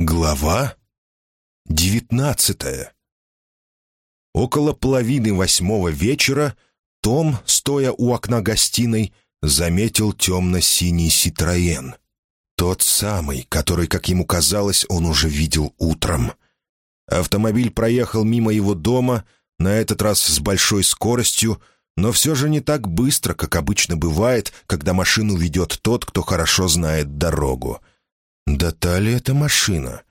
Глава девятнадцатая Около половины восьмого вечера Том, стоя у окна гостиной, заметил темно-синий «Ситроен». Тот самый, который, как ему казалось, он уже видел утром. Автомобиль проехал мимо его дома, на этот раз с большой скоростью, но все же не так быстро, как обычно бывает, когда машину ведет тот, кто хорошо знает дорогу. Да та ли это машина?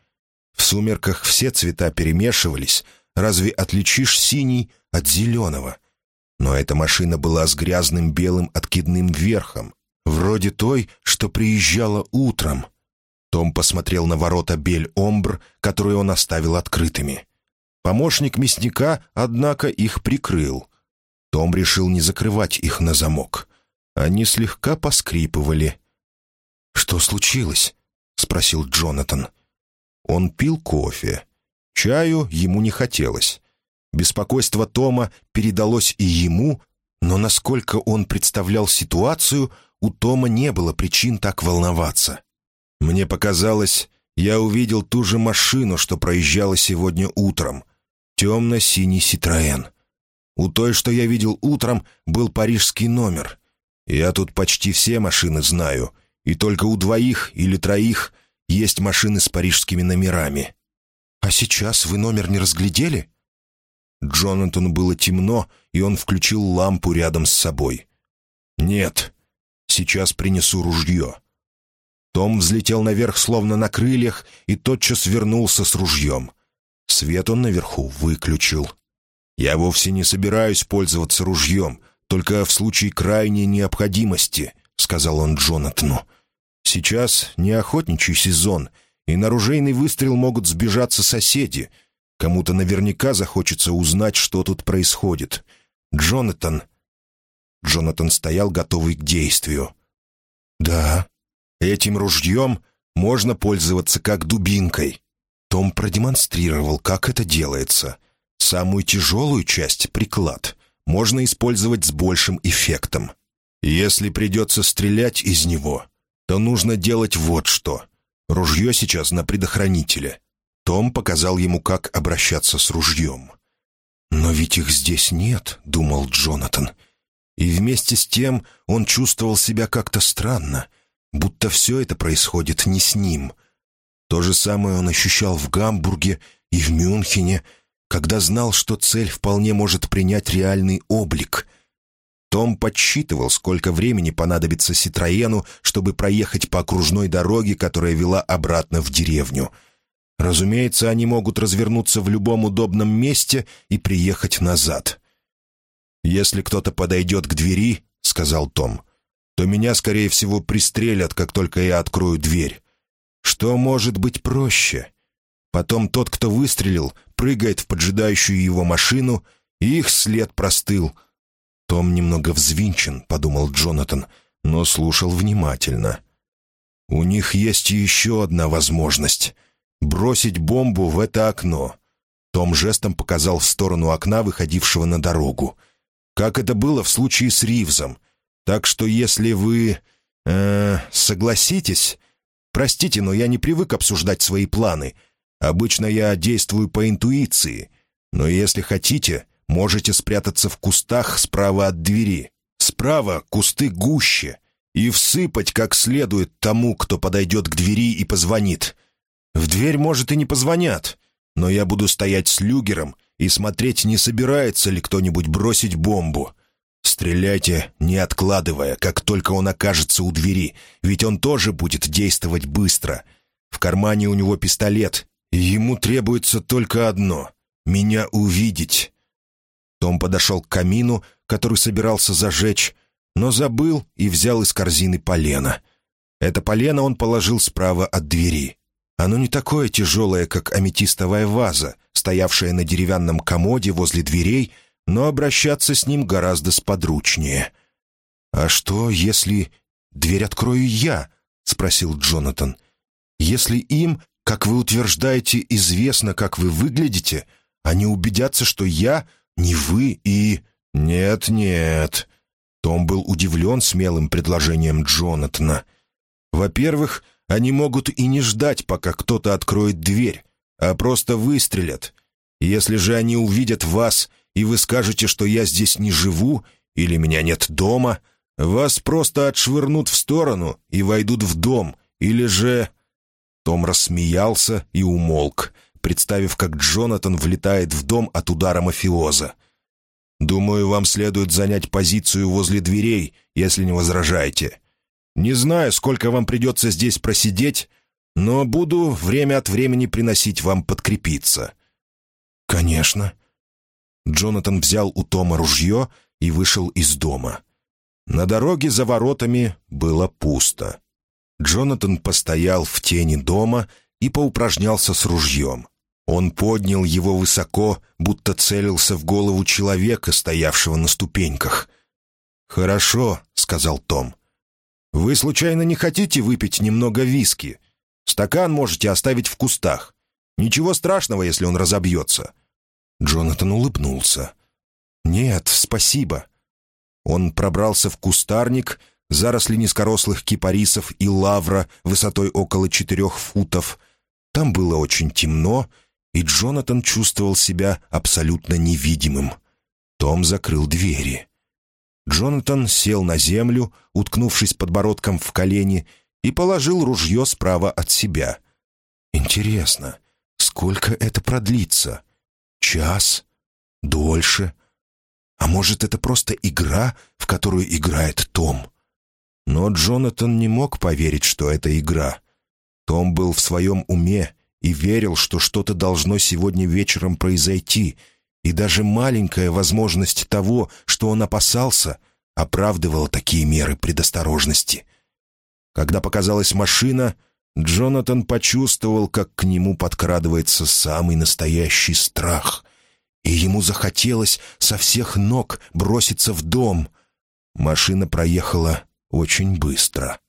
В сумерках все цвета перемешивались. Разве отличишь синий от зеленого? Но эта машина была с грязным белым откидным верхом, вроде той, что приезжала утром. Том посмотрел на ворота Бель-Омбр, которые он оставил открытыми. Помощник мясника, однако, их прикрыл. Том решил не закрывать их на замок. Они слегка поскрипывали. «Что случилось?» — спросил Джонатан. Он пил кофе. Чаю ему не хотелось. Беспокойство Тома передалось и ему, но насколько он представлял ситуацию, у Тома не было причин так волноваться. «Мне показалось, я увидел ту же машину, что проезжала сегодня утром. Темно-синий Ситроен. У той, что я видел утром, был парижский номер. Я тут почти все машины знаю — и только у двоих или троих есть машины с парижскими номерами. А сейчас вы номер не разглядели?» Джонатану было темно, и он включил лампу рядом с собой. «Нет, сейчас принесу ружье». Том взлетел наверх, словно на крыльях, и тотчас вернулся с ружьем. Свет он наверху выключил. «Я вовсе не собираюсь пользоваться ружьем, только в случае крайней необходимости», — сказал он Джонатану. Сейчас не охотничий сезон, и на ружейный выстрел могут сбежаться соседи. Кому-то наверняка захочется узнать, что тут происходит. Джонатан... Джонатан стоял, готовый к действию. «Да, этим ружьем можно пользоваться как дубинкой». Том продемонстрировал, как это делается. Самую тяжелую часть, приклад, можно использовать с большим эффектом. Если придется стрелять из него, то нужно делать вот что. Ружье сейчас на предохранителе. Том показал ему, как обращаться с ружьем. «Но ведь их здесь нет», — думал Джонатан. И вместе с тем он чувствовал себя как-то странно, будто все это происходит не с ним. То же самое он ощущал в Гамбурге и в Мюнхене, когда знал, что цель вполне может принять реальный облик — том подсчитывал, сколько времени понадобится Ситроену, чтобы проехать по окружной дороге, которая вела обратно в деревню. Разумеется, они могут развернуться в любом удобном месте и приехать назад. «Если кто-то подойдет к двери», — сказал Том, — «то меня, скорее всего, пристрелят, как только я открою дверь. Что может быть проще?» Потом тот, кто выстрелил, прыгает в поджидающую его машину, и их след простыл — «Том немного взвинчен», — подумал Джонатан, но слушал внимательно. «У них есть еще одна возможность — бросить бомбу в это окно». Том жестом показал в сторону окна, выходившего на дорогу. «Как это было в случае с Ривзом. Так что если вы... Э, согласитесь... Простите, но я не привык обсуждать свои планы. Обычно я действую по интуиции. Но если хотите, Можете спрятаться в кустах справа от двери. Справа кусты гуще. И всыпать как следует тому, кто подойдет к двери и позвонит. В дверь, может, и не позвонят, но я буду стоять с люгером и смотреть, не собирается ли кто-нибудь бросить бомбу. Стреляйте, не откладывая, как только он окажется у двери, ведь он тоже будет действовать быстро. В кармане у него пистолет, и ему требуется только одно — меня увидеть. Том подошел к камину, который собирался зажечь, но забыл и взял из корзины полено. Это полено он положил справа от двери. Оно не такое тяжелое, как аметистовая ваза, стоявшая на деревянном комоде возле дверей, но обращаться с ним гораздо сподручнее. «А что, если дверь открою я?» — спросил Джонатан. «Если им, как вы утверждаете, известно, как вы выглядите, они убедятся, что я не вы и...» «Нет-нет». Том был удивлен смелым предложением Джонатана. «Во-первых, они могут и не ждать, пока кто-то откроет дверь, а просто выстрелят. Если же они увидят вас, и вы скажете, что я здесь не живу или меня нет дома, вас просто отшвырнут в сторону и войдут в дом, или же...» Том рассмеялся и умолк, представив, как Джонатан влетает в дом от удара мафиоза. «Думаю, вам следует занять позицию возле дверей, если не возражаете. Не знаю, сколько вам придется здесь просидеть, но буду время от времени приносить вам подкрепиться». «Конечно». Джонатан взял у Тома ружье и вышел из дома. На дороге за воротами было пусто. Джонатан постоял в тени дома и поупражнялся с ружьем. Он поднял его высоко, будто целился в голову человека, стоявшего на ступеньках. «Хорошо», — сказал Том. «Вы случайно не хотите выпить немного виски? Стакан можете оставить в кустах. Ничего страшного, если он разобьется». Джонатан улыбнулся. «Нет, спасибо». Он пробрался в кустарник, заросли низкорослых кипарисов и лавра высотой около четырех футов. Там было очень темно, и Джонатан чувствовал себя абсолютно невидимым. Том закрыл двери. Джонатан сел на землю, уткнувшись подбородком в колени, и положил ружье справа от себя. «Интересно, сколько это продлится? Час? Дольше? А может, это просто игра, в которую играет Том?» Но Джонатан не мог поверить, что это игра. Том был в своем уме и верил, что что-то должно сегодня вечером произойти, и даже маленькая возможность того, что он опасался, оправдывала такие меры предосторожности. Когда показалась машина, Джонатан почувствовал, как к нему подкрадывается самый настоящий страх, и ему захотелось со всех ног броситься в дом. Машина проехала очень быстро.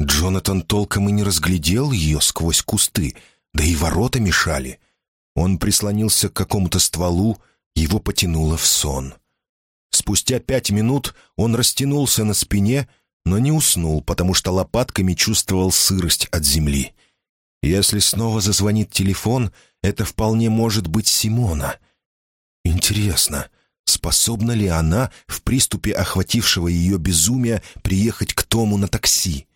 Джонатан толком и не разглядел ее сквозь кусты — да и ворота мешали. Он прислонился к какому-то стволу, его потянуло в сон. Спустя пять минут он растянулся на спине, но не уснул, потому что лопатками чувствовал сырость от земли. Если снова зазвонит телефон, это вполне может быть Симона. Интересно, способна ли она в приступе охватившего ее безумия приехать к Тому на такси?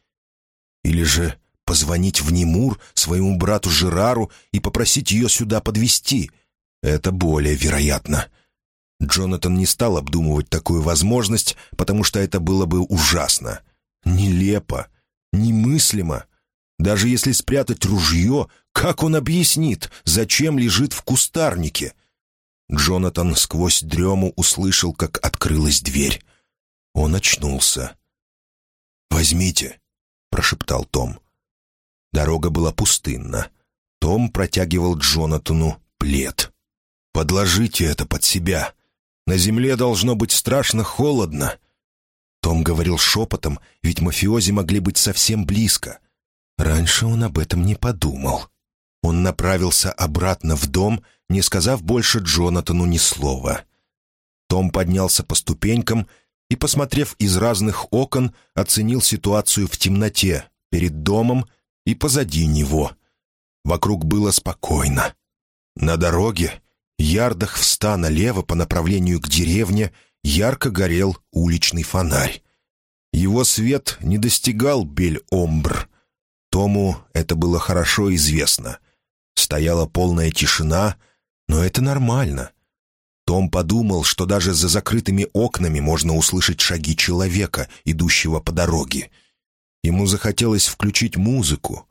Или же позвонить в Немур своему брату Жерару и попросить ее сюда подвести. Это более вероятно. Джонатан не стал обдумывать такую возможность, потому что это было бы ужасно. Нелепо, немыслимо. Даже если спрятать ружье, как он объяснит, зачем лежит в кустарнике? Джонатан сквозь дрему услышал, как открылась дверь. Он очнулся. «Возьмите», — прошептал Том. Дорога была пустынна. Том протягивал Джонатану плед. «Подложите это под себя. На земле должно быть страшно холодно». Том говорил шепотом, ведь мафиози могли быть совсем близко. Раньше он об этом не подумал. Он направился обратно в дом, не сказав больше Джонатану ни слова. Том поднялся по ступенькам и, посмотрев из разных окон, оценил ситуацию в темноте, перед домом и позади него. Вокруг было спокойно. На дороге, ярдах в ста налево по направлению к деревне, ярко горел уличный фонарь. Его свет не достигал Бель-Омбр. Тому это было хорошо известно. Стояла полная тишина, но это нормально. Том подумал, что даже за закрытыми окнами можно услышать шаги человека, идущего по дороге. Ему захотелось включить музыку.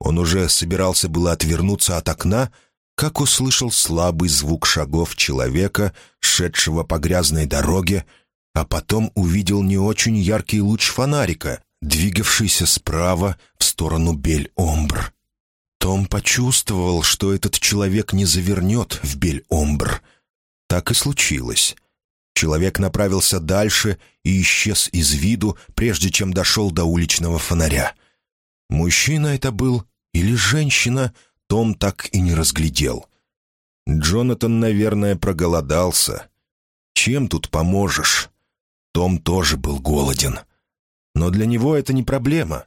Он уже собирался было отвернуться от окна, как услышал слабый звук шагов человека, шедшего по грязной дороге, а потом увидел не очень яркий луч фонарика, двигавшийся справа в сторону Бель-Омбр. Том почувствовал, что этот человек не завернет в Бель-Омбр. Так и случилось. Человек направился дальше и исчез из виду, прежде чем дошел до уличного фонаря. Мужчина это был или женщина, Том так и не разглядел. Джонатан, наверное, проголодался. Чем тут поможешь? Том тоже был голоден. Но для него это не проблема.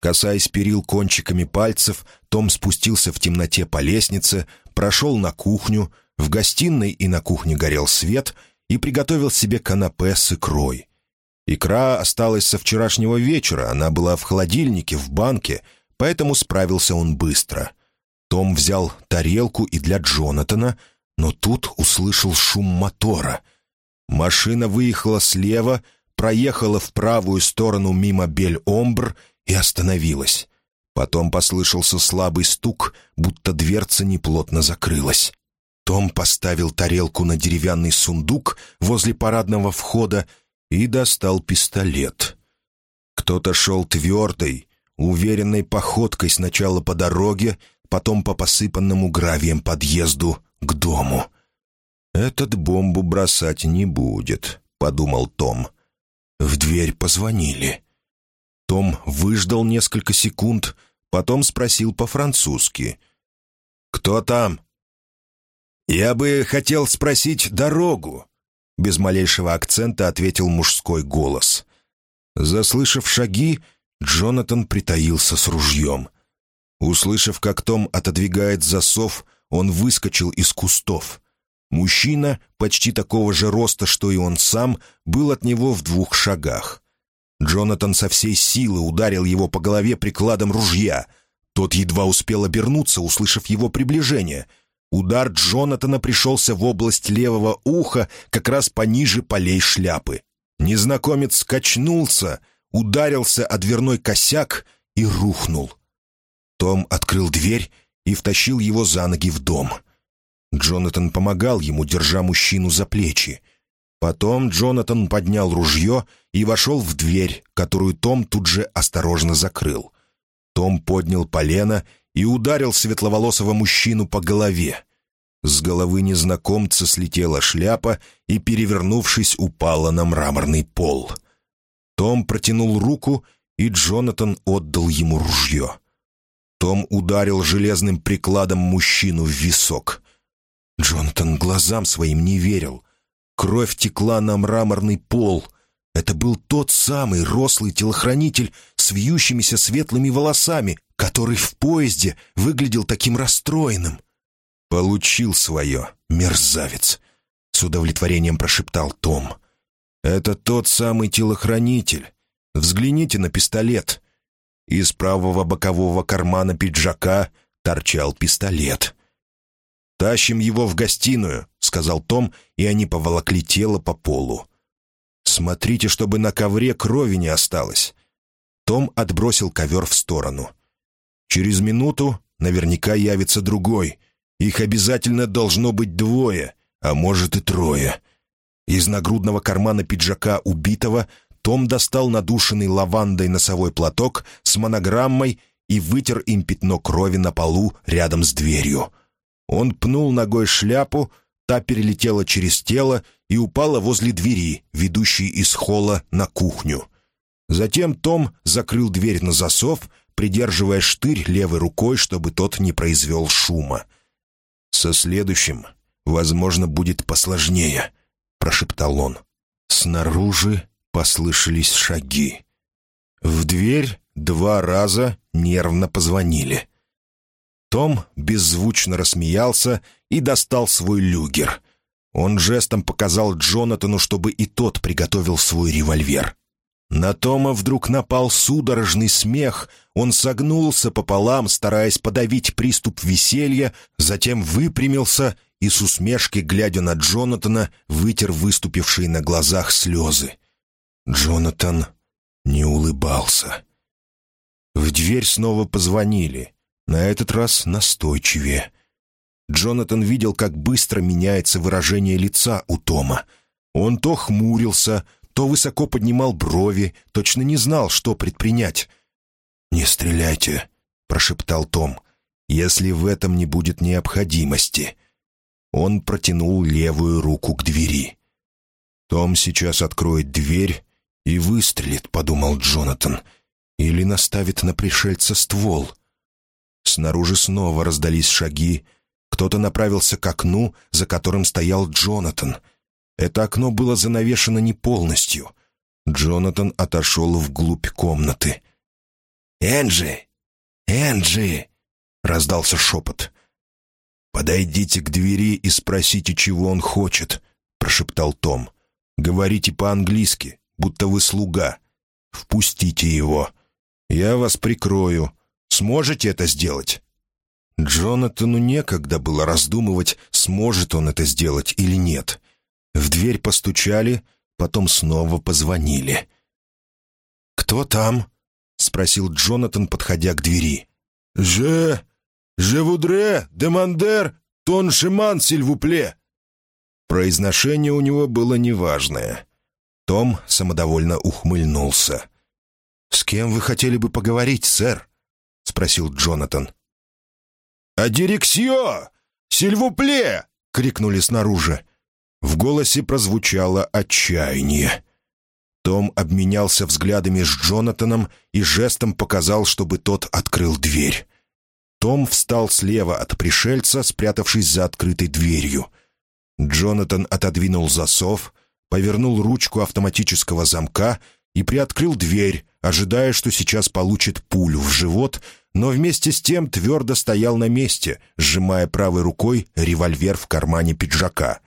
Касаясь перил кончиками пальцев, Том спустился в темноте по лестнице, прошел на кухню, в гостиной и на кухне горел свет и приготовил себе канапе с икрой. Икра осталась со вчерашнего вечера, она была в холодильнике, в банке, поэтому справился он быстро. Том взял тарелку и для Джонатана, но тут услышал шум мотора. Машина выехала слева, проехала в правую сторону мимо Бель-Омбр и остановилась. Потом послышался слабый стук, будто дверца неплотно закрылась. Том поставил тарелку на деревянный сундук возле парадного входа и достал пистолет. Кто-то шел твердой, уверенной походкой сначала по дороге, потом по посыпанному гравием подъезду к дому. «Этот бомбу бросать не будет», — подумал Том. В дверь позвонили. Том выждал несколько секунд, потом спросил по-французски. «Кто там?» «Я бы хотел спросить дорогу», — без малейшего акцента ответил мужской голос. Заслышав шаги, Джонатан притаился с ружьем. Услышав, как Том отодвигает засов, он выскочил из кустов. Мужчина, почти такого же роста, что и он сам, был от него в двух шагах. Джонатан со всей силы ударил его по голове прикладом ружья. Тот едва успел обернуться, услышав его приближение. Удар Джонатана пришелся в область левого уха, как раз пониже полей шляпы. Незнакомец качнулся, ударился о дверной косяк и рухнул. Том открыл дверь и втащил его за ноги в дом. Джонатан помогал ему, держа мужчину за плечи. Потом Джонатан поднял ружье и вошел в дверь, которую Том тут же осторожно закрыл. Том поднял полено и ударил светловолосого мужчину по голове. С головы незнакомца слетела шляпа и, перевернувшись, упала на мраморный пол. Том протянул руку, и Джонатан отдал ему ружье. Том ударил железным прикладом мужчину в висок. Джонатан глазам своим не верил. Кровь текла на мраморный пол. Это был тот самый рослый телохранитель с вьющимися светлыми волосами, который в поезде выглядел таким расстроенным. «Получил свое, мерзавец!» — с удовлетворением прошептал Том. «Это тот самый телохранитель. Взгляните на пистолет. Из правого бокового кармана пиджака торчал пистолет. «Тащим его в гостиную», — сказал Том, и они поволокли тело по полу. «Смотрите, чтобы на ковре крови не осталось». Том отбросил ковер в сторону. «Через минуту наверняка явится другой. Их обязательно должно быть двое, а может и трое». Из нагрудного кармана пиджака убитого том достал надушенный лавандой носовой платок с монограммой и вытер им пятно крови на полу рядом с дверью. Он пнул ногой шляпу, та перелетела через тело и упала возле двери, ведущей из холла на кухню. Затем Том закрыл дверь на засов, придерживая штырь левой рукой, чтобы тот не произвел шума. «Со следующим, возможно, будет посложнее», — прошептал он. Снаружи послышались шаги. В дверь два раза нервно позвонили. Том беззвучно рассмеялся и достал свой люгер. Он жестом показал Джонатану, чтобы и тот приготовил свой револьвер. На Тома вдруг напал судорожный смех. Он согнулся пополам, стараясь подавить приступ веселья, затем выпрямился и с усмешкой, глядя на Джонатана, вытер выступившие на глазах слезы. Джонатан не улыбался. В дверь снова позвонили, на этот раз настойчивее. Джонатан видел, как быстро меняется выражение лица у Тома. Он то хмурился, то высоко поднимал брови, точно не знал, что предпринять. «Не стреляйте», — прошептал Том, — «если в этом не будет необходимости». Он протянул левую руку к двери. Том сейчас откроет дверь и выстрелит», — подумал Джонатан, — «или наставит на пришельца ствол». Снаружи снова раздались шаги. Кто-то направился к окну, за которым стоял Джонатан. Это окно было занавешено не полностью. Джонатан отошел вглубь комнаты. Энджи! Энджи!» — раздался шепот. «Подойдите к двери и спросите, чего он хочет», — прошептал Том. «Говорите по-английски, будто вы слуга. Впустите его. Я вас прикрою. Сможете это сделать?» Джонатану некогда было раздумывать, сможет он это сделать или нет. В дверь постучали, потом снова позвонили. «Кто там?» — спросил Джонатан, подходя к двери. «Je... Je voudrais demander ton chemin, s'il vous plaît». Произношение у него было неважное. Том самодовольно ухмыльнулся. «С кем вы хотели бы поговорить, сэр?» — спросил Джонатан. «А дирексио! Сильвупле!» — крикнули снаружи. В голосе прозвучало отчаяние. Том обменялся взглядами с Джонатаном и жестом показал, чтобы тот открыл дверь. Том встал слева от пришельца, спрятавшись за открытой дверью. Джонатан отодвинул засов, повернул ручку автоматического замка и приоткрыл дверь, ожидая, что сейчас получит пулю в живот, но вместе с тем твердо стоял на месте, сжимая правой рукой револьвер в кармане пиджака.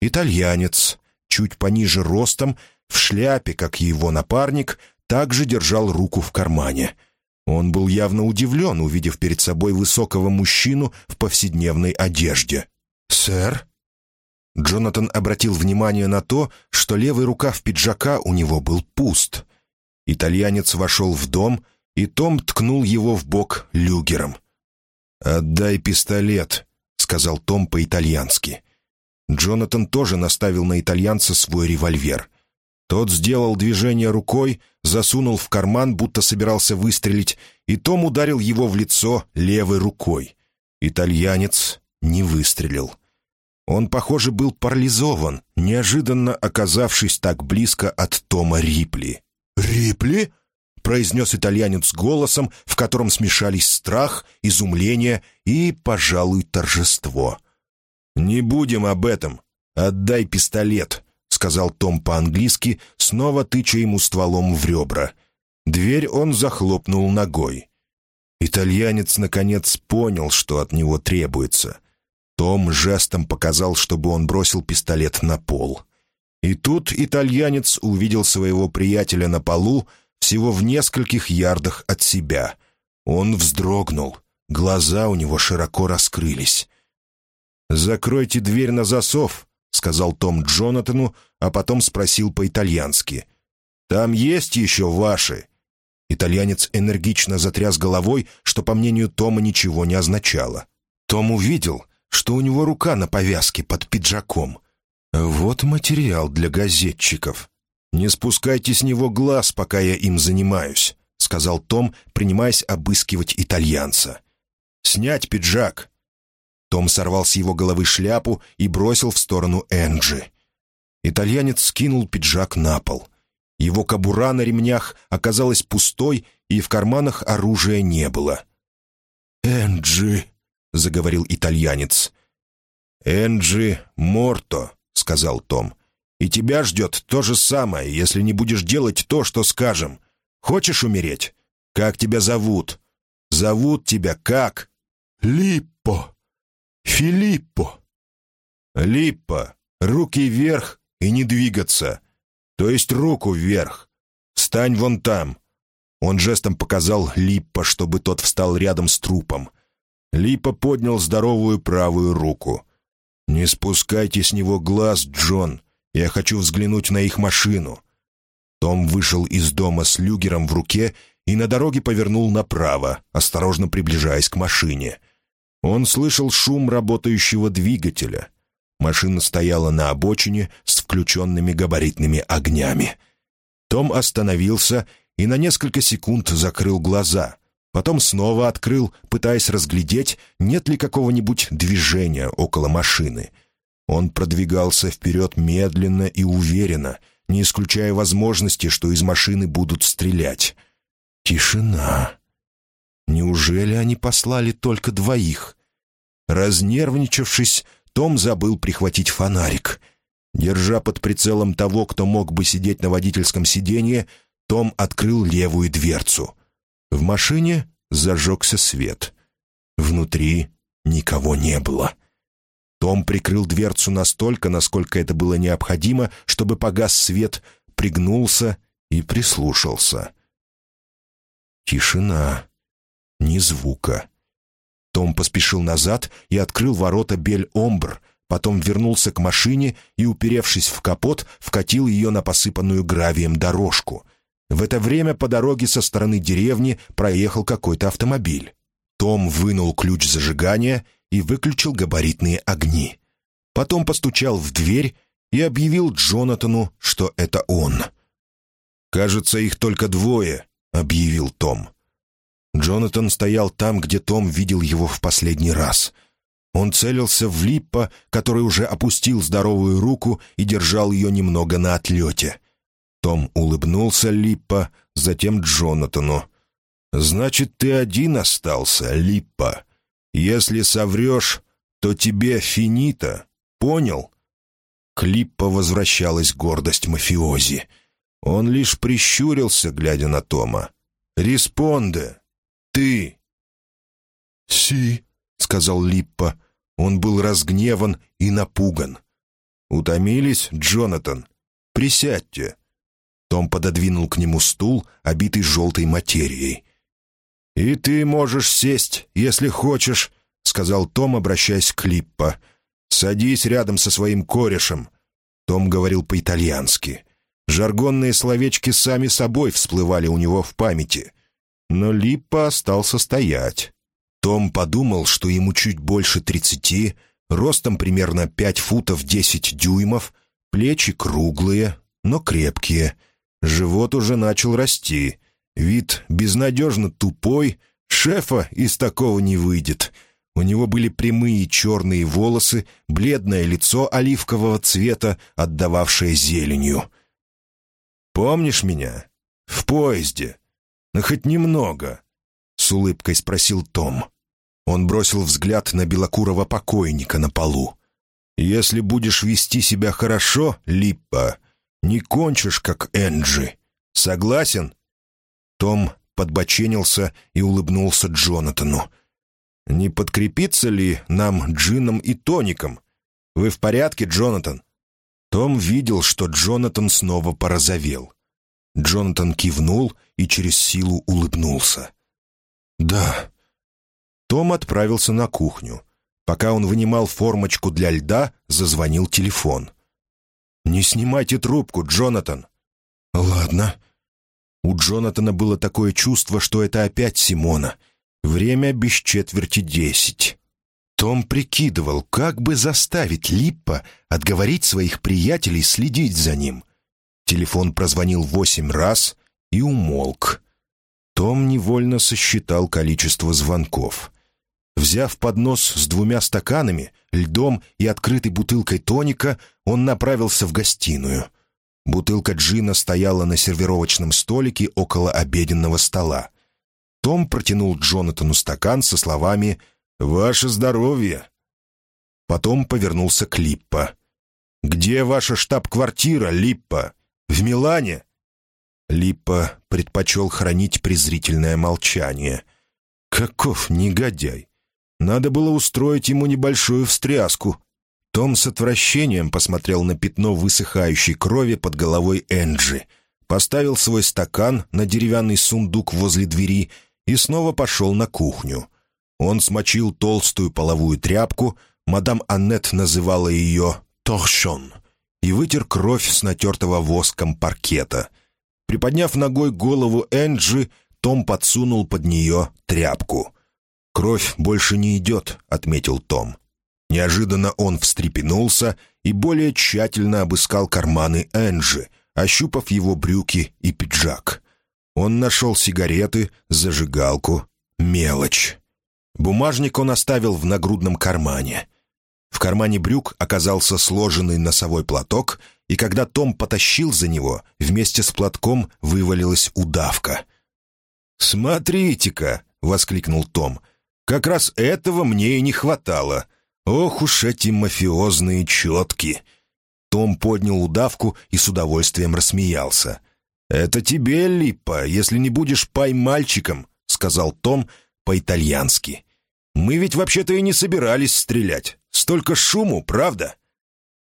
Итальянец, чуть пониже ростом, в шляпе, как и его напарник, также держал руку в кармане. Он был явно удивлен, увидев перед собой высокого мужчину в повседневной одежде. «Сэр?» Джонатан обратил внимание на то, что левый рукав пиджака у него был пуст. Итальянец вошел в дом, и Том ткнул его в бок люгером. «Отдай пистолет», — сказал Том по-итальянски. Джонатан тоже наставил на итальянца свой револьвер. Тот сделал движение рукой, засунул в карман, будто собирался выстрелить, и Том ударил его в лицо левой рукой. Итальянец не выстрелил. Он, похоже, был парализован, неожиданно оказавшись так близко от Тома Рипли. «Рипли?» — произнес итальянец голосом, в котором смешались страх, изумление и, пожалуй, торжество. «Не будем об этом. Отдай пистолет», — сказал Том по-английски, снова тыча ему стволом в ребра. Дверь он захлопнул ногой. Итальянец, наконец, понял, что от него требуется — том жестом показал, чтобы он бросил пистолет на пол. И тут итальянец увидел своего приятеля на полу всего в нескольких ярдах от себя. Он вздрогнул, глаза у него широко раскрылись. «Закройте дверь на засов», — сказал Том Джонатану, а потом спросил по-итальянски. «Там есть еще ваши?» Итальянец энергично затряс головой, что, по мнению Тома, ничего не означало. Том увидел, что у него рука на повязке под пиджаком. Вот материал для газетчиков. «Не спускайте с него глаз, пока я им занимаюсь», — сказал Том, принимаясь обыскивать итальянца. «Снять пиджак». Том сорвал с его головы шляпу и бросил в сторону Энджи. Итальянец скинул пиджак на пол. Его кобура на ремнях оказалась пустой, и в карманах оружия не было. «Энджи», — заговорил итальянец. «Энджи Морто», — сказал Том. «И тебя ждет то же самое, если не будешь делать то, что скажем. Хочешь умереть? Как тебя зовут? Зовут тебя как?» «Липпо. Филиппо». «Липпо. Руки вверх и не двигаться. То есть руку вверх. Встань вон там». Он жестом показал Липпо, чтобы тот встал рядом с трупом. Липа поднял здоровую правую руку. «Не спускайте с него глаз, Джон. Я хочу взглянуть на их машину». Том вышел из дома с люгером в руке и на дороге повернул направо, осторожно приближаясь к машине. Он слышал шум работающего двигателя. Машина стояла на обочине с включенными габаритными огнями. Том остановился и на несколько секунд закрыл глаза, Потом снова открыл, пытаясь разглядеть, нет ли какого-нибудь движения около машины. Он продвигался вперед медленно и уверенно, не исключая возможности, что из машины будут стрелять. Тишина. Неужели они послали только двоих? Разнервничавшись, том забыл прихватить фонарик. Держа под прицелом того, кто мог бы сидеть на водительском сиденье, том открыл левую дверцу — В машине зажегся свет. Внутри никого не было. Том прикрыл дверцу настолько, насколько это было необходимо, чтобы погас свет, пригнулся и прислушался. Тишина. Ни звука. Том поспешил назад и открыл ворота Бель-Омбр, потом вернулся к машине и, уперевшись в капот, вкатил ее на посыпанную гравием дорожку. В это время по дороге со стороны деревни проехал какой-то автомобиль. Том вынул ключ зажигания и выключил габаритные огни. Потом постучал в дверь и объявил Джонатану, что это он. «Кажется, их только двое», — объявил Том. Джонатан стоял там, где Том видел его в последний раз. Он целился в Липпа, который уже опустил здоровую руку и держал ее немного на отлете. Том улыбнулся Липпа, затем Джонатану. «Значит, ты один остался, Липпа. Если соврешь, то тебе финита. Понял?» К Липпа возвращалась гордость мафиози. Он лишь прищурился, глядя на Тома. «Респонде! Ты!» «Си!» — сказал Липпа. Он был разгневан и напуган. «Утомились, Джонатан? Присядьте!» Том пододвинул к нему стул, обитый желтой материей. «И ты можешь сесть, если хочешь», — сказал Том, обращаясь к Липпа. «Садись рядом со своим корешем». Том говорил по-итальянски. Жаргонные словечки сами собой всплывали у него в памяти. Но Липпа остался стоять. Том подумал, что ему чуть больше тридцати, ростом примерно пять футов десять дюймов, плечи круглые, но крепкие. Живот уже начал расти. Вид безнадежно тупой, шефа из такого не выйдет. У него были прямые черные волосы, бледное лицо оливкового цвета, отдававшее зеленью. «Помнишь меня? В поезде? Ну, хоть немного?» — с улыбкой спросил Том. Он бросил взгляд на белокурого покойника на полу. «Если будешь вести себя хорошо, Липпа, не кончишь, как Энджи. Согласен?» Том подбоченился и улыбнулся Джонатану. «Не подкрепиться ли нам джином и тоником? Вы в порядке, Джонатан?» Том видел, что Джонатан снова порозовел. Джонатан кивнул и через силу улыбнулся. «Да». Том отправился на кухню. Пока он вынимал формочку для льда, зазвонил телефон. «Не снимайте трубку, Джонатан». «Ладно», у Джонатана было такое чувство, что это опять Симона. Время без четверти десять. Том прикидывал, как бы заставить Липпа отговорить своих приятелей следить за ним. Телефон прозвонил восемь раз и умолк. Том невольно сосчитал количество звонков. Взяв поднос с двумя стаканами, льдом и открытой бутылкой тоника, он направился в гостиную — Бутылка джина стояла на сервировочном столике около обеденного стола. Том протянул Джонатану стакан со словами «Ваше здоровье!». Потом повернулся к Липпа. «Где ваша штаб-квартира, Липпа? В Милане?» Липпа предпочел хранить презрительное молчание. «Каков негодяй! Надо было устроить ему небольшую встряску, том с отвращением посмотрел на пятно высыхающей крови под головой Энджи, поставил свой стакан на деревянный сундук возле двери и снова пошел на кухню. Он смочил толстую половую тряпку, мадам Аннет называла ее «торшон», и вытер кровь с натертого воском паркета. Приподняв ногой голову Энджи, том подсунул под нее тряпку. «Кровь больше не идет», — отметил Том. Неожиданно он встрепенулся и более тщательно обыскал карманы Энджи, ощупав его брюки и пиджак. Он нашел сигареты, зажигалку, мелочь. Бумажник он оставил в нагрудном кармане. В кармане брюк оказался сложенный носовой платок, и когда Том потащил за него, вместе с платком вывалилась удавка. «Смотрите-ка!» — воскликнул Том. «Как раз этого мне и не хватало. Ох уж эти мафиозные четки!» Том поднял удавку и с удовольствием рассмеялся. «Это тебе, Липпа, если не будешь пай-мальчиком», — сказал Том по-итальянски. «Мы ведь вообще-то и не собирались стрелять. Столько шуму, правда?»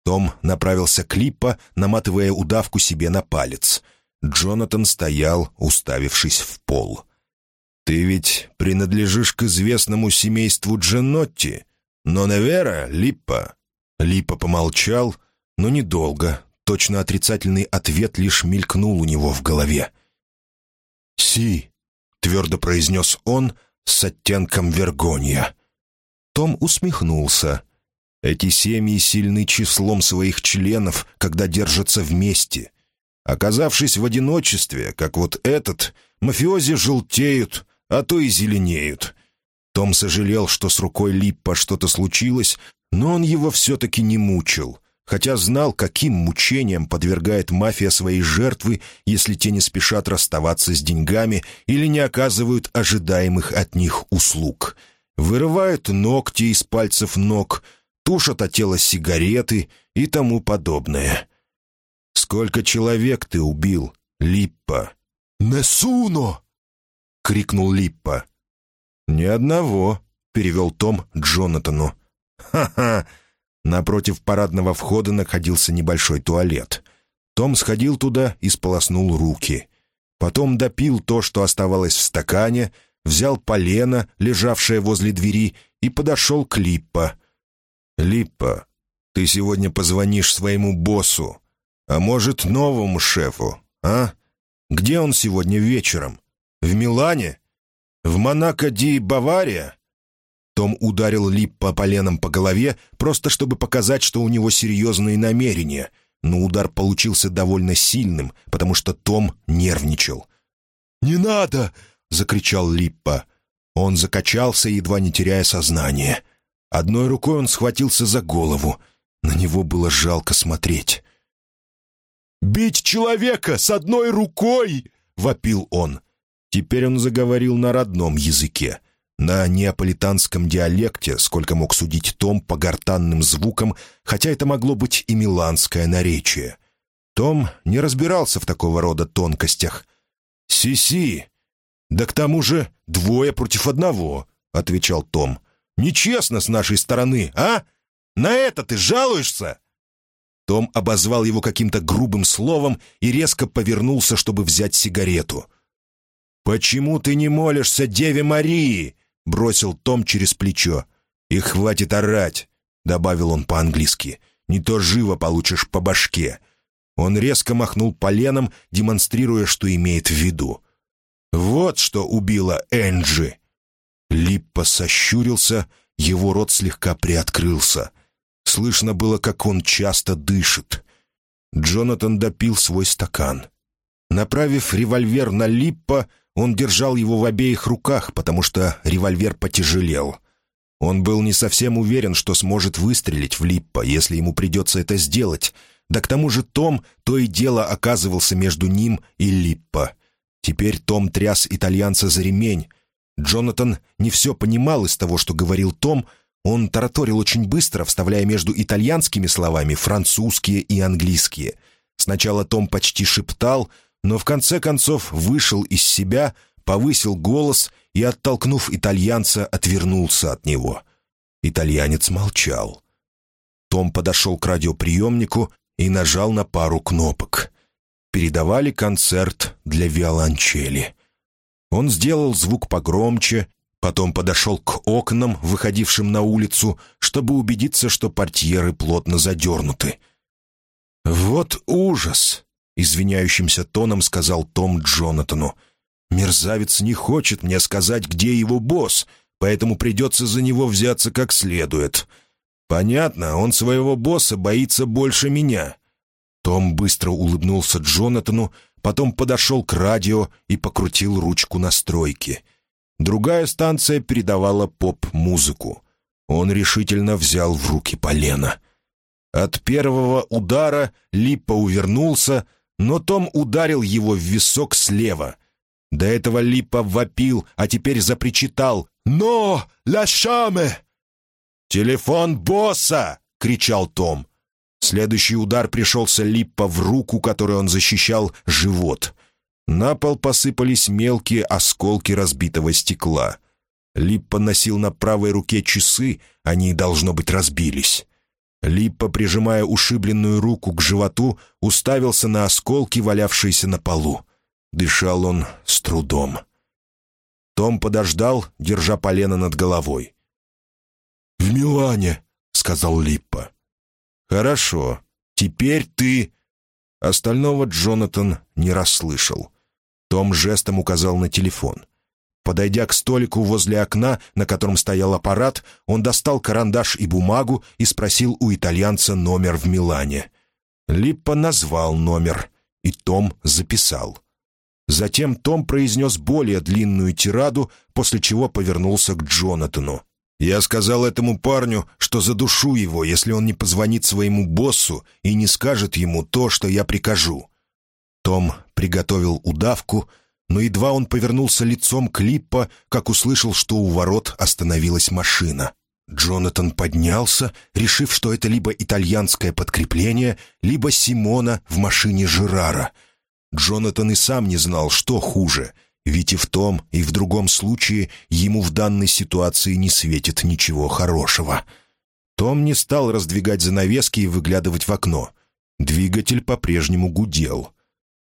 Том направился к Липпо, наматывая удавку себе на палец. Джонатан стоял, уставившись в пол. «Ты ведь принадлежишь к известному семейству Дженотти, но, Невера, Липпо...» Липпо помолчал, но недолго. Точно отрицательный ответ лишь мелькнул у него в голове. «Си», — твердо произнес он с оттенком вергонья. Том усмехнулся. Эти семьи сильны числом своих членов, когда держатся вместе. Оказавшись в одиночестве, как вот этот, мафиози желтеют, а то и зеленеют. Том сожалел, что с рукой Липпа что-то случилось, но он его все-таки не мучил, хотя знал, каким мучением подвергает мафия своей жертвы, если те не спешат расставаться с деньгами или не оказывают ожидаемых от них услуг. Вырывают ногти из пальцев ног — тушат от тела сигареты и тому подобное. «Сколько человек ты убил, Липпа?» «Несуно!» — крикнул Липпа. «Ни одного», — перевел Том Джонатану. «Ха-ха!» Напротив парадного входа находился небольшой туалет. Том сходил туда и сполоснул руки. Потом допил то, что оставалось в стакане, взял полено, лежавшее возле двери, и подошел к Липпа. «Липпа, ты сегодня позвонишь своему боссу, а может, новому шефу, а? Где он сегодня вечером? В Милане? В Монако-ди Бавария?» Том ударил Липпа поленом по голове, просто чтобы показать, что у него серьезные намерения, но удар получился довольно сильным, потому что Том нервничал. «Не надо!» — закричал Липпа. Он закачался, едва не теряя сознание. Одной рукой он схватился за голову. На него было жалко смотреть. «Бить человека с одной рукой!» — вопил он. Теперь он заговорил на родном языке. На неаполитанском диалекте, сколько мог судить Том по гортанным звукам, хотя это могло быть и миланское наречие. Том не разбирался в такого рода тонкостях. «Си-си! Да к тому же двое против одного», — отвечал Том. Нечестно с нашей стороны, а? На это ты жалуешься?» Том обозвал его каким-то грубым словом и резко повернулся, чтобы взять сигарету. «Почему ты не молишься Деве Марии?» — бросил Том через плечо. «И хватит орать», — добавил он по-английски. «Не то живо получишь по башке». Он резко махнул поленом, демонстрируя, что имеет в виду. «Вот что убило Энджи!» Липпа сощурился, его рот слегка приоткрылся. Слышно было, как он часто дышит. Джонатан допил свой стакан. Направив револьвер на Липпа, он держал его в обеих руках, потому что револьвер потяжелел. Он был не совсем уверен, что сможет выстрелить в Липпа, если ему придется это сделать. Да к тому же Том то и дело оказывался между ним и Липпа. Теперь Том тряс итальянца за ремень, Джонатан не все понимал из того, что говорил Том. Он тараторил очень быстро, вставляя между итальянскими словами французские и английские. Сначала Том почти шептал, но в конце концов вышел из себя, повысил голос и, оттолкнув итальянца, отвернулся от него. Итальянец молчал. Том подошел к радиоприемнику и нажал на пару кнопок. Передавали концерт для виолончели. Он сделал звук погромче, потом подошел к окнам, выходившим на улицу, чтобы убедиться, что портьеры плотно задернуты. «Вот ужас!» — извиняющимся тоном сказал Том Джонатану. «Мерзавец не хочет мне сказать, где его босс, поэтому придется за него взяться как следует. Понятно, он своего босса боится больше меня». Том быстро улыбнулся Джонатану, потом подошел к радио и покрутил ручку настройки. Другая станция передавала поп-музыку. Он решительно взял в руки полено. От первого удара Липпа увернулся, но Том ударил его в висок слева. До этого Липпа вопил, а теперь запричитал «Но! Ла шаме!» «Телефон босса!» — кричал Том. Следующий удар пришелся Липпа в руку, которой он защищал живот. На пол посыпались мелкие осколки разбитого стекла. Липпа носил на правой руке часы, они, должно быть, разбились. Липпа, прижимая ушибленную руку к животу, уставился на осколки, валявшиеся на полу. Дышал он с трудом. Том подождал, держа полено над головой. «В Милане», — сказал Липпа. «Хорошо. Теперь ты...» Остального Джонатан не расслышал. Том жестом указал на телефон. Подойдя к столику возле окна, на котором стоял аппарат, он достал карандаш и бумагу и спросил у итальянца номер в Милане. Липпа назвал номер, и Том записал. Затем Том произнес более длинную тираду, после чего повернулся к Джонатану. «Я сказал этому парню, что задушу его, если он не позвонит своему боссу и не скажет ему то, что я прикажу». Том приготовил удавку, но едва он повернулся лицом к Липпа, как услышал, что у ворот остановилась машина. Джонатан поднялся, решив, что это либо итальянское подкрепление, либо Симона в машине Жерара. Джонатан и сам не знал, что хуже, ведь и в том, и в другом случае ему в данной ситуации не светит ничего хорошего. Том не стал раздвигать занавески и выглядывать в окно. Двигатель по-прежнему гудел.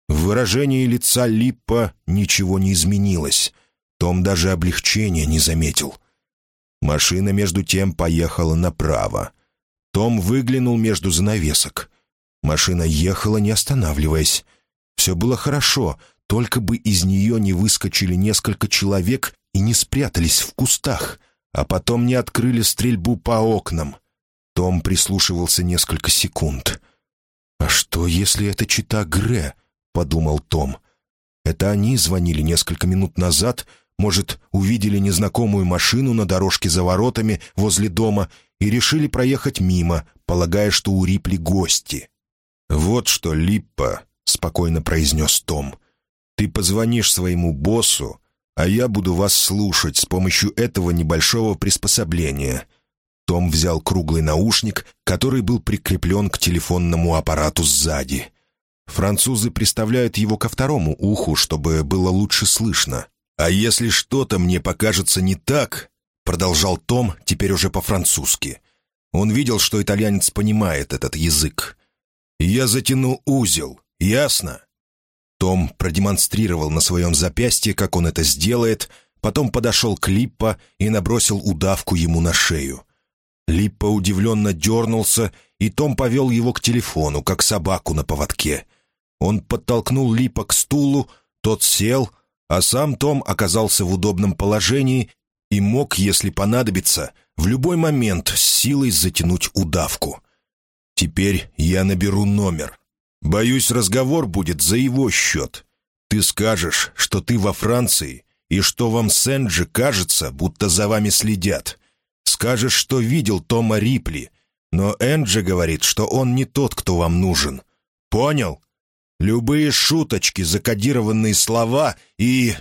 В выражении лица Липпа ничего не изменилось. Том даже облегчения не заметил. Машина, между тем, поехала направо. Том выглянул между занавесок. Машина ехала, не останавливаясь. Все было хорошо, только бы из нее не выскочили несколько человек и не спрятались в кустах, а потом не открыли стрельбу по окнам. Том прислушивался несколько секунд. «А что, если это чита Гре?» — подумал Том. «Это они звонили несколько минут назад, может, увидели незнакомую машину на дорожке за воротами возле дома и решили проехать мимо, полагая, что у Рипли гости». «Вот что, Липпа», — спокойно произнес Том, — «ты позвонишь своему боссу, а я буду вас слушать с помощью этого небольшого приспособления». Том взял круглый наушник, который был прикреплен к телефонному аппарату сзади. Французы приставляют его ко второму уху, чтобы было лучше слышно. «А если что-то мне покажется не так», — продолжал Том, теперь уже по-французски. Он видел, что итальянец понимает этот язык. «Я затяну узел, ясно?» Том продемонстрировал на своем запястье, как он это сделает, потом подошел к Липпа и набросил удавку ему на шею. Липпа удивленно дернулся, и Том повел его к телефону, как собаку на поводке — он подтолкнул Липа к стулу, тот сел, а сам Том оказался в удобном положении и мог, если понадобится, в любой момент с силой затянуть удавку. «Теперь я наберу номер. Боюсь, разговор будет за его счет. Ты скажешь, что ты во Франции, и что вам с Энджи кажется, будто за вами следят. Скажешь, что видел Тома Рипли, но Энджи говорит, что он не тот, кто вам нужен. Понял?» Любые шуточки, закодированные слова и...»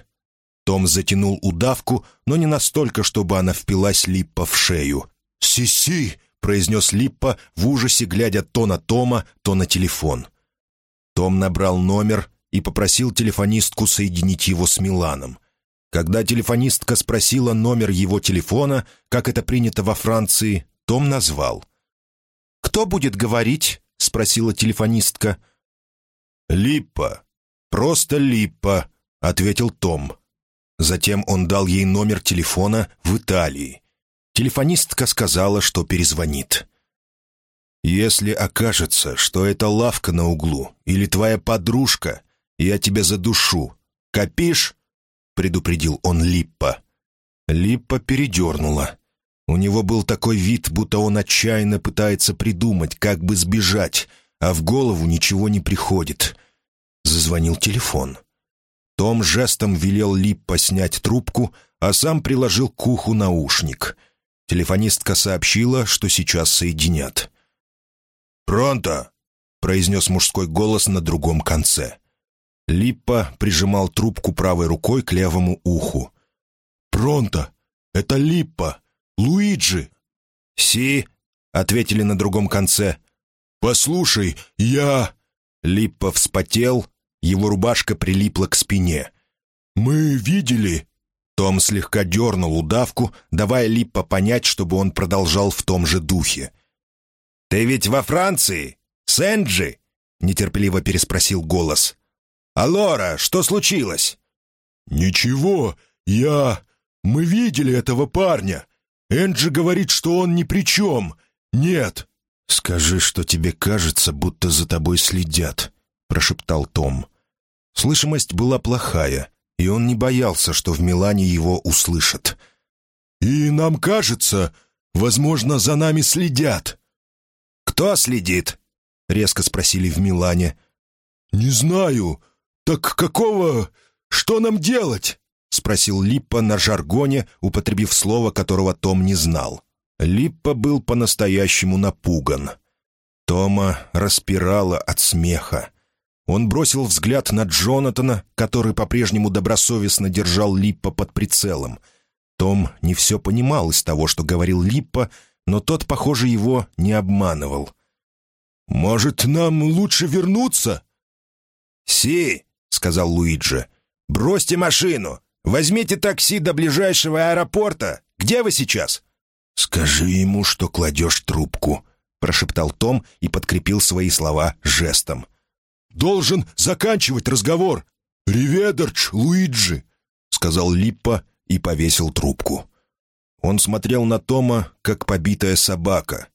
Том затянул удавку, но не настолько, чтобы она впилась Липпа в шею. «Си-си!» — произнес Липпа в ужасе, глядя то на Тома, то на телефон. Том набрал номер и попросил телефонистку соединить его с Миланом. Когда телефонистка спросила номер его телефона, как это принято во Франции, Том назвал. «Кто будет говорить?» — спросила телефонистка. «Липпа. Просто Липпа», — ответил Том. Затем он дал ей номер телефона в Италии. Телефонистка сказала, что перезвонит. «Если окажется, что это лавка на углу или твоя подружка, я тебя задушу. Копишь?» — предупредил он Липпа. Липпа передернула. У него был такой вид, будто он отчаянно пытается придумать, как бы сбежать, а в голову ничего не приходит. Зазвонил телефон. Том жестом велел Липпа снять трубку, а сам приложил к уху наушник. Телефонистка сообщила, что сейчас соединят. «Пронто!» — произнес мужской голос на другом конце. Липпа прижимал трубку правой рукой к левому уху. «Пронто! Это Липпа! Луиджи!» «Си!» — ответили на другом конце. «Послушай, я...» Липпа вспотел Его рубашка прилипла к спине. «Мы видели...» Том слегка дернул удавку, давая Липпа понять, чтобы он продолжал в том же духе. «Ты ведь во Франции? Сэнджи?» — нетерпеливо переспросил голос. «Алора, что случилось?» «Ничего, я... Мы видели этого парня. Энджи говорит, что он ни при чем. Нет». «Скажи, что тебе кажется, будто за тобой следят», — прошептал Том. Слышимость была плохая, и он не боялся, что в Милане его услышат. «И нам кажется, возможно, за нами следят». «Кто следит?» — резко спросили в Милане. «Не знаю. Так какого... Что нам делать?» — спросил Липпа на жаргоне, употребив слово, которого Том не знал. Липпа был по-настоящему напуган. Тома распирала от смеха. Он бросил взгляд на Джонатана, который по-прежнему добросовестно держал Липпа под прицелом. Том не все понимал из того, что говорил Липпа, но тот, похоже, его не обманывал. «Может, нам лучше вернуться?» «Си», — сказал Луиджи, — «бросьте машину, возьмите такси до ближайшего аэропорта. Где вы сейчас?» «Скажи ему, что кладешь трубку», — прошептал Том и подкрепил свои слова жестом. «Должен заканчивать разговор. Риведерч, Луиджи», — сказал Липпа и повесил трубку. Он смотрел на Тома, как побитая собака.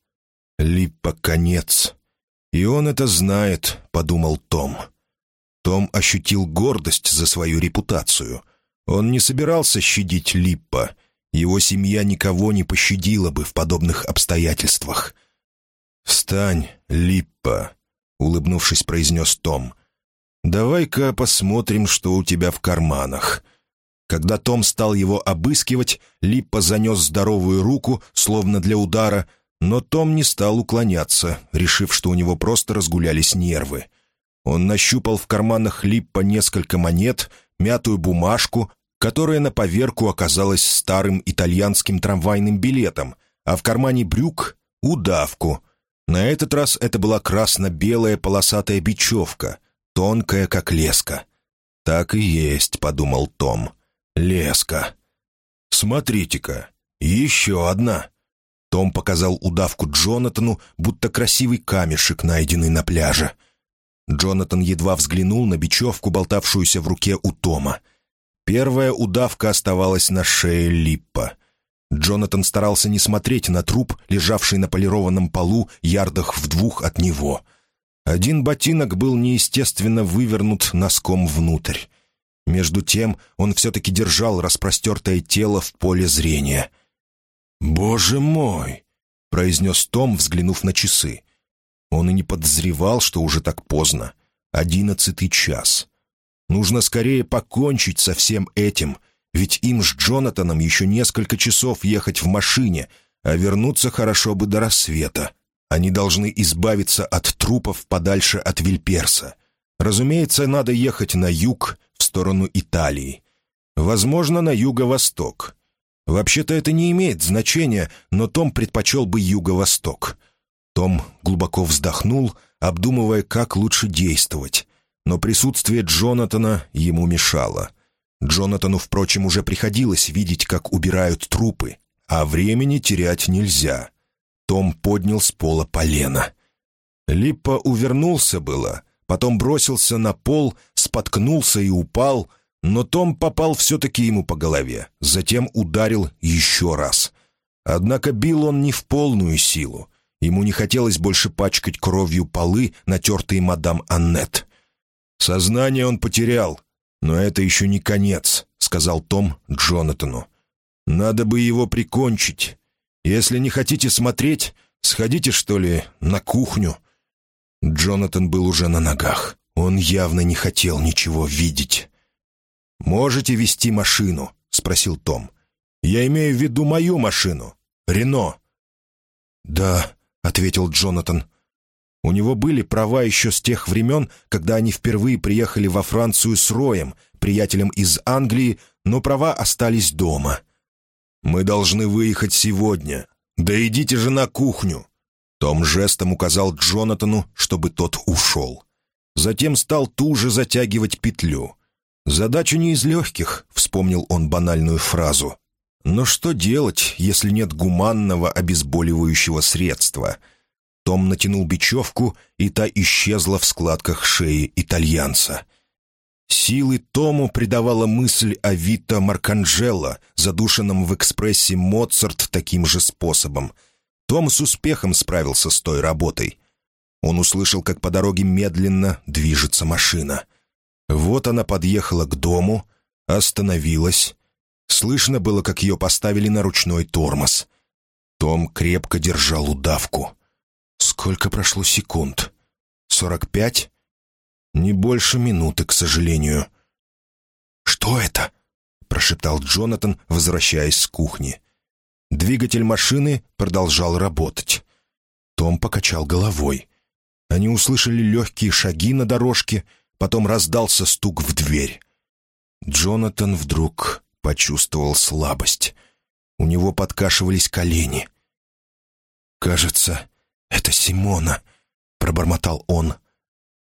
Липпа конец. «И он это знает», — подумал Том. Том ощутил гордость за свою репутацию. Он не собирался щадить Липпа — его семья никого не пощадила бы в подобных обстоятельствах. «Встань, Липпа», — улыбнувшись, произнес Том. «Давай-ка посмотрим, что у тебя в карманах». Когда Том стал его обыскивать, Липпа занес здоровую руку, словно для удара, но Том не стал уклоняться, решив, что у него просто разгулялись нервы. Он нащупал в карманах Липпа несколько монет, мятую бумажку, которая на поверку оказалась старым итальянским трамвайным билетом, а в кармане брюк — удавку. На этот раз это была красно-белая полосатая бечевка, тонкая, как леска. «Так и есть», — подумал Том. «Леска». «Смотрите-ка, еще одна». Том показал удавку Джонатану, будто красивый камешек, найденный на пляже. Джонатан едва взглянул на бечевку, болтавшуюся в руке у Тома — Первая удавка оставалась на шее Липпа. Джонатан старался не смотреть на труп, лежавший на полированном полу, ярдах в двух от него. Один ботинок был неестественно вывернут носком внутрь. Между тем он все-таки держал распростертое тело в поле зрения. «Боже мой!» — произнес Том, взглянув на часы. Он и не подозревал, что уже так поздно. Одиннадцатый час. Нужно скорее покончить со всем этим, ведь им с Джонатаном еще несколько часов ехать в машине, а вернуться хорошо бы до рассвета. Они должны избавиться от трупов подальше от Вильперса. Разумеется, надо ехать на юг, в сторону Италии. Возможно, на юго-восток. Вообще-то это не имеет значения, но Том предпочел бы юго-восток. Том глубоко вздохнул, обдумывая, как лучше действовать но присутствие Джонатана ему мешало. Джонатану, впрочем, уже приходилось видеть, как убирают трупы, а времени терять нельзя. Том поднял с пола полено. Липпа увернулся было, потом бросился на пол, споткнулся и упал, но Том попал все-таки ему по голове, затем ударил еще раз. Однако бил он не в полную силу. Ему не хотелось больше пачкать кровью полы, натертые мадам Аннет. «Сознание он потерял, но это еще не конец», — сказал Том Джонатану. «Надо бы его прикончить. Если не хотите смотреть, сходите, что ли, на кухню». Джонатан был уже на ногах. Он явно не хотел ничего видеть. «Можете вести машину?» — спросил Том. «Я имею в виду мою машину. Рено». «Да», — ответил Джонатан. У него были права еще с тех времен, когда они впервые приехали во Францию с Роем, приятелем из Англии, но права остались дома. «Мы должны выехать сегодня. Да идите же на кухню!» Том жестом указал Джонатану, чтобы тот ушел. Затем стал туже затягивать петлю. «Задача не из легких», — вспомнил он банальную фразу. «Но что делать, если нет гуманного обезболивающего средства?» Том натянул бечевку, и та исчезла в складках шеи итальянца. Силы Тому придавала мысль о Вито Марканджело, задушенном в экспрессе Моцарт таким же способом. Том с успехом справился с той работой. Он услышал, как по дороге медленно движется машина. Вот она подъехала к дому, остановилась. Слышно было, как ее поставили на ручной тормоз. Том крепко держал удавку. Сколько прошло секунд? Сорок пять? Не больше минуты, к сожалению. «Что это?» — прошептал Джонатан, возвращаясь с кухни. Двигатель машины продолжал работать. Том покачал головой. Они услышали легкие шаги на дорожке, потом раздался стук в дверь. Джонатан вдруг почувствовал слабость. У него подкашивались колени. «Кажется, это Симона», — пробормотал он.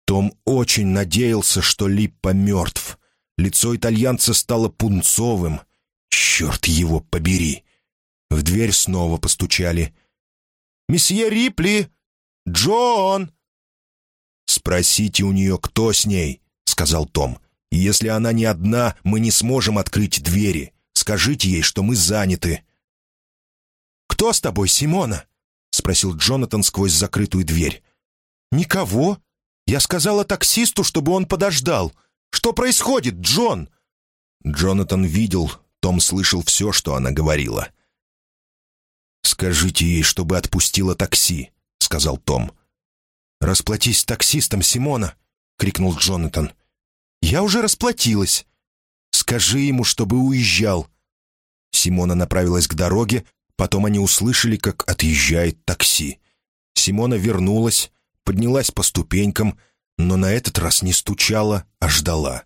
Том очень надеялся, что Липпа мертв. Лицо итальянца стало пунцовым. «Черт его побери!» В дверь снова постучали. «Месье Рипли! Джон!» «Спросите у нее, кто с ней», — сказал Том. «Если она не одна, мы не сможем открыть двери. Скажите ей, что мы заняты». «Кто с тобой, Симона?» — спросил Джонатан сквозь закрытую дверь. «Никого. Я сказала таксисту, чтобы он подождал. Что происходит, Джон?» Джонатан видел, Том слышал все, что она говорила. «Скажите ей, чтобы отпустила такси», — сказал Том. «Расплатись с таксистом, Симона!» — крикнул Джонатан. «Я уже расплатилась. Скажи ему, чтобы уезжал». Симона направилась к дороге, потом они услышали, как отъезжает такси. Симона вернулась, поднялась по ступенькам, но на этот раз не стучала, а ждала.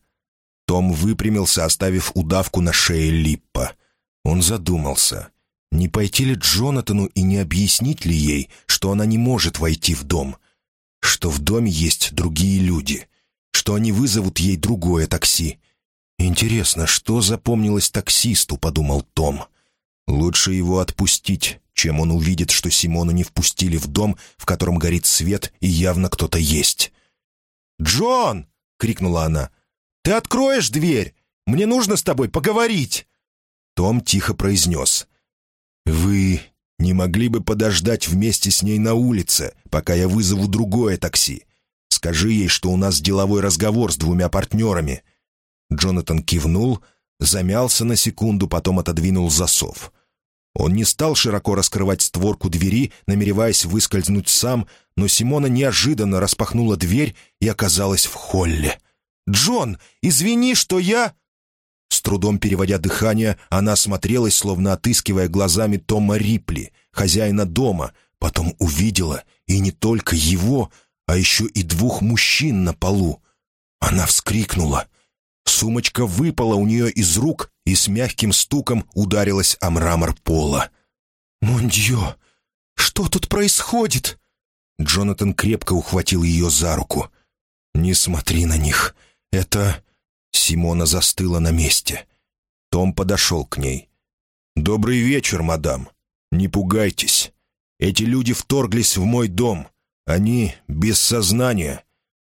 Том выпрямился, оставив удавку на шее Липпа. Он задумался, не пойти ли Джонатану и не объяснить ли ей, что она не может войти в дом — что в доме есть другие люди, что они вызовут ей другое такси. «Интересно, что запомнилось таксисту?» — подумал Том. «Лучше его отпустить, чем он увидит, что Симону не впустили в дом, в котором горит свет и явно кто-то есть». «Джон!» — крикнула она. «Ты откроешь дверь? Мне нужно с тобой поговорить!» Том тихо произнес. «Вы не могли бы подождать вместе с ней на улице, пока я вызову другое такси? Скажи ей, что у нас деловой разговор с двумя партнерами». Джонатан кивнул, замялся на секунду, потом отодвинул засов. Он не стал широко раскрывать створку двери, намереваясь выскользнуть сам, но Симона неожиданно распахнула дверь и оказалась в холле. «Джон, извини, что я...» С трудом переводя дыхание, она смотрелась, словно отыскивая глазами Тома Рипли, хозяина дома, потом увидела и не только его, а еще и двух мужчин на полу. Она вскрикнула. Сумочка выпала у нее из рук и с мягким стуком ударилась о мрамор пола. «Мондьё, что тут происходит?» Джонатан крепко ухватил ее за руку. «Не смотри на них. Это...» Симона застыла на месте. Том подошел к ней. «Добрый вечер, мадам. Не пугайтесь. Эти люди вторглись в мой дом. Они без сознания.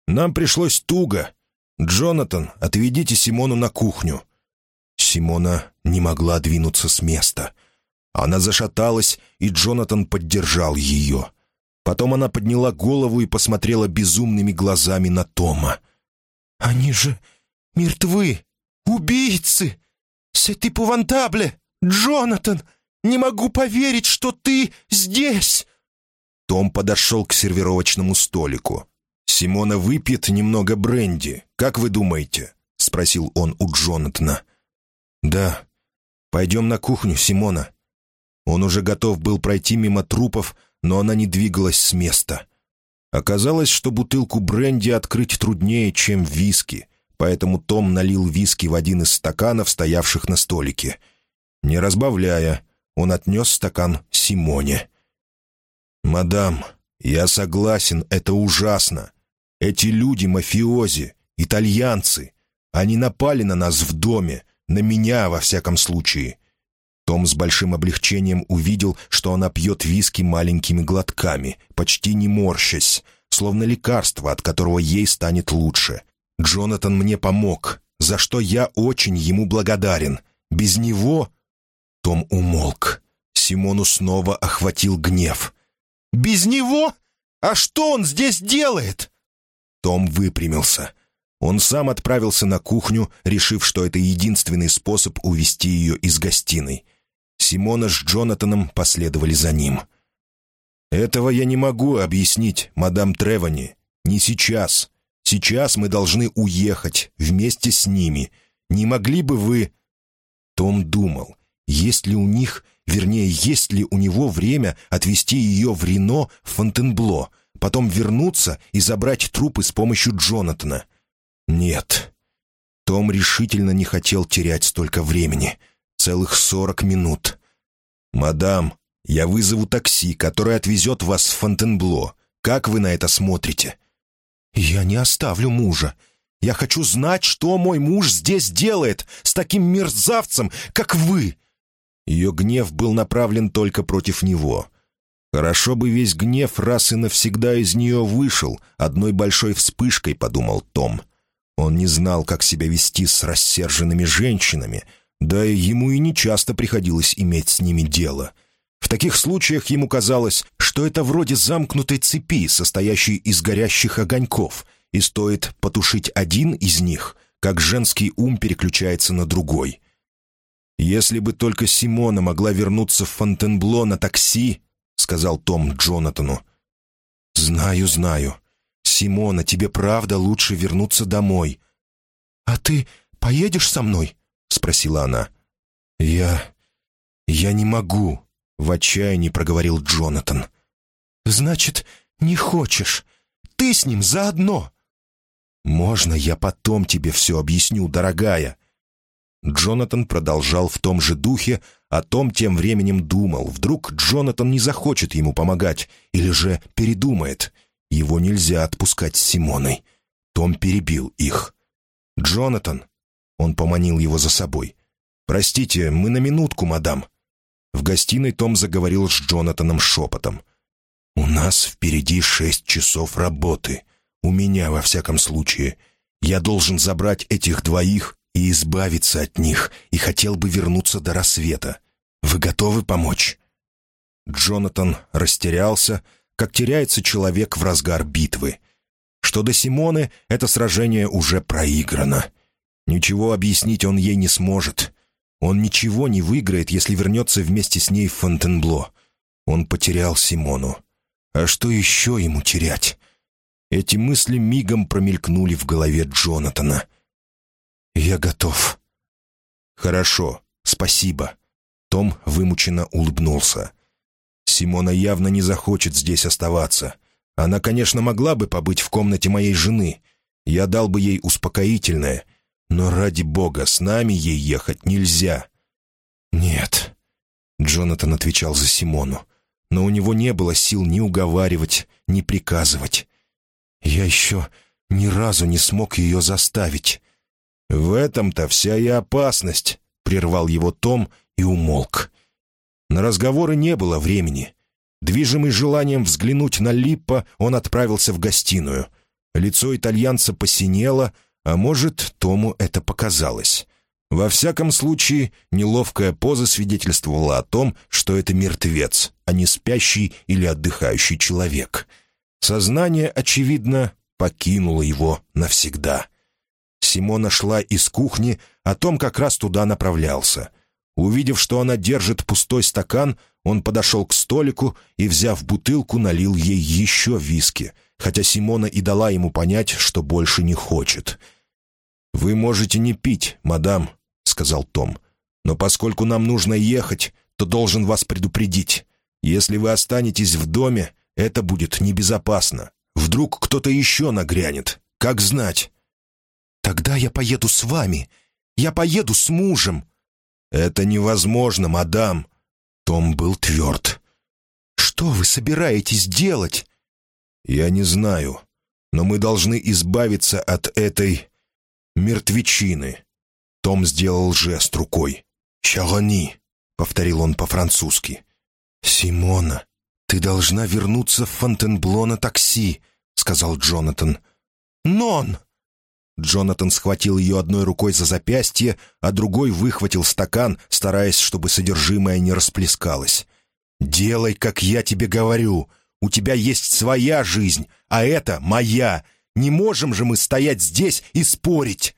Нам пришлось туго. Джонатан, отведите Симону на кухню». Симона не могла двинуться с места. Она зашаталась, и Джонатан поддержал ее. Потом она подняла голову и посмотрела безумными глазами на Тома. «Они же мертвы! Убийцы! Сети пувантабле! Джонатан! Не могу поверить, что ты здесь!» Том подошел к сервировочному столику. «Симона выпьет немного бренди, как вы думаете?» — спросил он у Джонатана. «Да. Пойдем на кухню, Симона». Он уже готов был пройти мимо трупов, но она не двигалась с места. Оказалось, что бутылку бренди открыть труднее, чем виски, поэтому Том налил виски в один из стаканов, стоявших на столике. Не разбавляя, он отнес стакан Симоне. «Мадам, я согласен, это ужасно. Эти люди — мафиози, итальянцы. Они напали на нас в доме, на меня, во всяком случае». Том с большим облегчением увидел, что она пьет виски маленькими глотками, почти не морщась, словно лекарство, от которого ей станет лучше. «Джонатан мне помог, за что я очень ему благодарен. Без него...» Том умолк. Симону снова охватил гнев. «Без него? А что он здесь делает?» Том выпрямился. Он сам отправился на кухню, решив, что это единственный способ увести ее из гостиной. Симона с Джонатаном последовали за ним. «Этого я не могу объяснить, мадам Тревани. Не сейчас. Сейчас мы должны уехать вместе с ними. Не могли бы вы...» Том думал, есть ли у них, вернее, есть ли у него время отвезти ее в Рено, в Фонтенбло, потом вернуться и забрать трупы с помощью Джонатана. Нет. Том решительно не хотел терять столько времени. Целых сорок минут. «Мадам, я вызову такси, которое отвезет вас в Фонтенбло. Как вы на это смотрите?» «Я не оставлю мужа. Я хочу знать, что мой муж здесь делает с таким мерзавцем, как вы!» Ее гнев был направлен только против него. «Хорошо бы весь гнев раз и навсегда из нее вышел, одной большой вспышкой», — подумал Том. Он не знал, как себя вести с рассерженными женщинами, да и ему и нечасто приходилось иметь с ними дело. В таких случаях ему казалось, что это вроде замкнутой цепи, состоящей из горящих огоньков, и стоит потушить один из них, как женский ум переключается на другой. «Если бы только Симона могла вернуться в Фонтенбло на такси», — сказал Том Джонатану. «Знаю, знаю. Симона, тебе правда лучше вернуться домой». «А ты поедешь со мной?» — спросила она. «Я... я не могу», — в отчаянии проговорил Джонатан. «Значит, не хочешь. Ты с ним заодно». «Можно я потом тебе все объясню, дорогая?» Джонатан продолжал в том же духе, а Том тем временем думал, вдруг Джонатан не захочет ему помогать или же передумает. Его нельзя отпускать с Симоной. Том перебил их. «Джонатан!» Он поманил его за собой. «Простите, мы на минутку, мадам». В гостиной Том заговорил с Джонатаном шепотом. «У нас впереди шесть часов работы. У меня, во всяком случае. Я должен забрать этих двоих и избавиться от них, и хотел бы вернуться до рассвета. Вы готовы помочь?» Джонатан растерялся, как теряется человек в разгар битвы. Что до Симоны, это сражение уже проиграно. Ничего объяснить он ей не сможет. Он ничего не выиграет, если вернется вместе с ней в Фонтенбло. Он потерял Симону. А что еще ему терять? Эти мысли мигом промелькнули в голове Джонатана. «Я готов». «Хорошо, спасибо». Том вымученно улыбнулся. «Симона явно не захочет здесь оставаться. Она, конечно, могла бы побыть в комнате моей жены. Я дал бы ей успокоительное. Но ради бога, с нами ей ехать нельзя». «Нет», — Джонатан отвечал за Симону. Но у него не было сил ни уговаривать, ни приказывать. «Я еще ни разу не смог ее заставить. «В этом-то вся и опасность», — прервал его Том и умолк. На разговоры не было времени. Движимый желанием взглянуть на Липпа, он отправился в гостиную. Лицо итальянца посинело, а может, Тому это показалось. Во всяком случае, неловкая поза свидетельствовала о том, что это мертвец, а не спящий или отдыхающий человек. Сознание, очевидно, покинуло его навсегда. Симона шла из кухни, а Том как раз туда направлялся. Увидев, что она держит пустой стакан, он подошел к столику и, взяв бутылку, налил ей еще виски, хотя Симона и дала ему понять, что больше не хочет. «Вы можете не пить, мадам», — сказал Том. «Но поскольку нам нужно ехать, то должен вас предупредить. Если вы останетесь в доме, это будет небезопасно. Вдруг кто-то еще нагрянет. Как знать?» «Тогда я поеду с вами. Я поеду с мужем». «Это невозможно, мадам». Том был тверд. «Что вы собираетесь делать?» «Я не знаю. Но мы должны избавиться от этой мертвечины». Том сделал жест рукой. «Чарони», — повторил он по-французски. «Симона, ты должна вернуться в Фонтенбло на такси», — сказал Джонатан. «Нон!» Джонатан схватил ее одной рукой за запястье, а другой выхватил стакан, стараясь, чтобы содержимое не расплескалось. «Делай, как я тебе говорю. У тебя есть своя жизнь, а это моя. Не можем же мы стоять здесь и спорить!»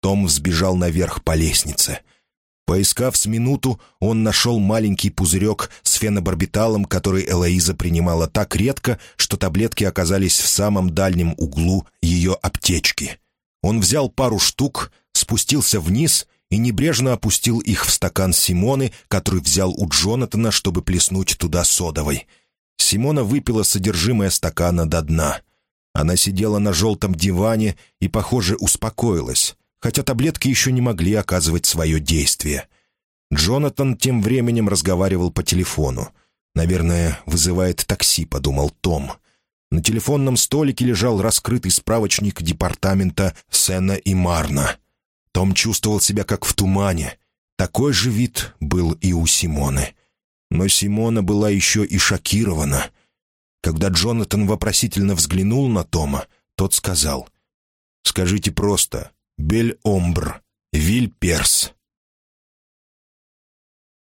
Том взбежал наверх по лестнице. Поискав с минуту, он нашел маленький пузырек с фенобарбиталом, который Элоиза принимала так редко, что таблетки оказались в самом дальнем углу ее аптечки. Он взял пару штук, спустился вниз и небрежно опустил их в стакан Симоны, который взял у Джонатана, чтобы плеснуть туда содовой. Симона выпила содержимое стакана до дна. Она сидела на желтом диване и, похоже, успокоилась, хотя таблетки еще не могли оказывать свое действие. Джонатан тем временем разговаривал по телефону. «Наверное, вызывает такси», — подумал Том. На телефонном столике лежал раскрытый справочник департамента Сена и Марна. Том чувствовал себя как в тумане. Такой же вид был и у Симоны. Но Симона была еще и шокирована. Когда Джонатан вопросительно взглянул на Тома, тот сказал, «Скажите просто, Бель-Омбр, Виль-Перс».